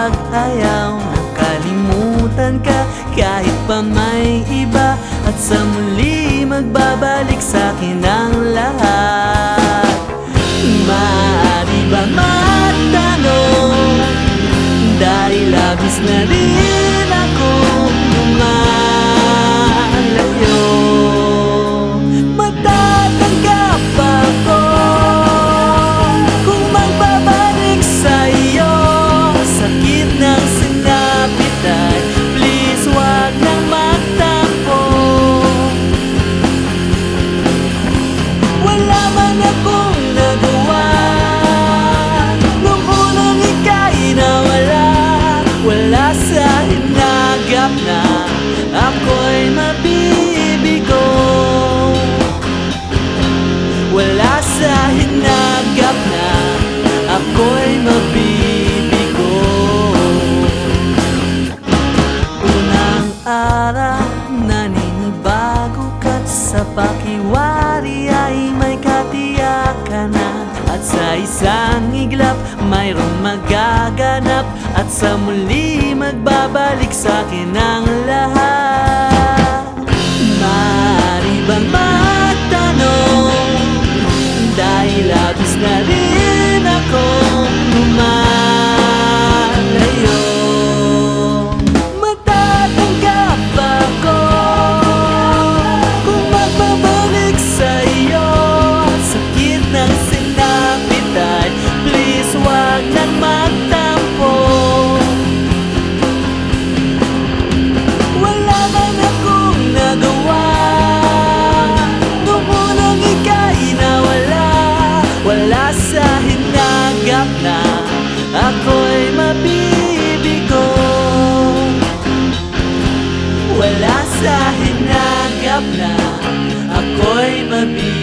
pag ayaw makalimutan ka Kahit pa may iba. At sa muli magbabalik sa akin ang lahat. I'll go. isang iglap Mayroong magaganap. At sa muli magbabalik sa akin ang lahat. ako'y mabibigo. Wala sa hinagap na ako'y mabibigo.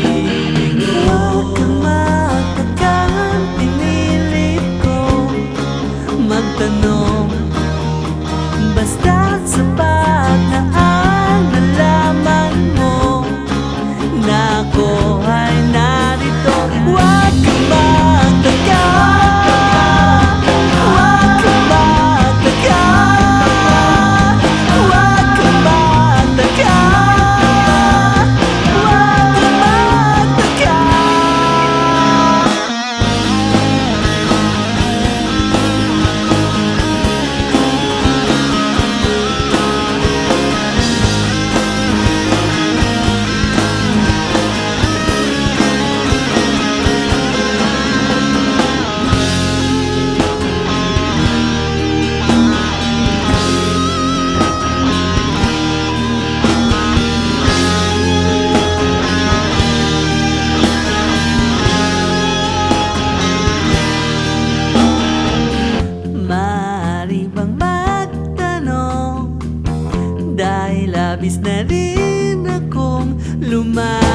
Labis na rin akong lumayo